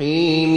حين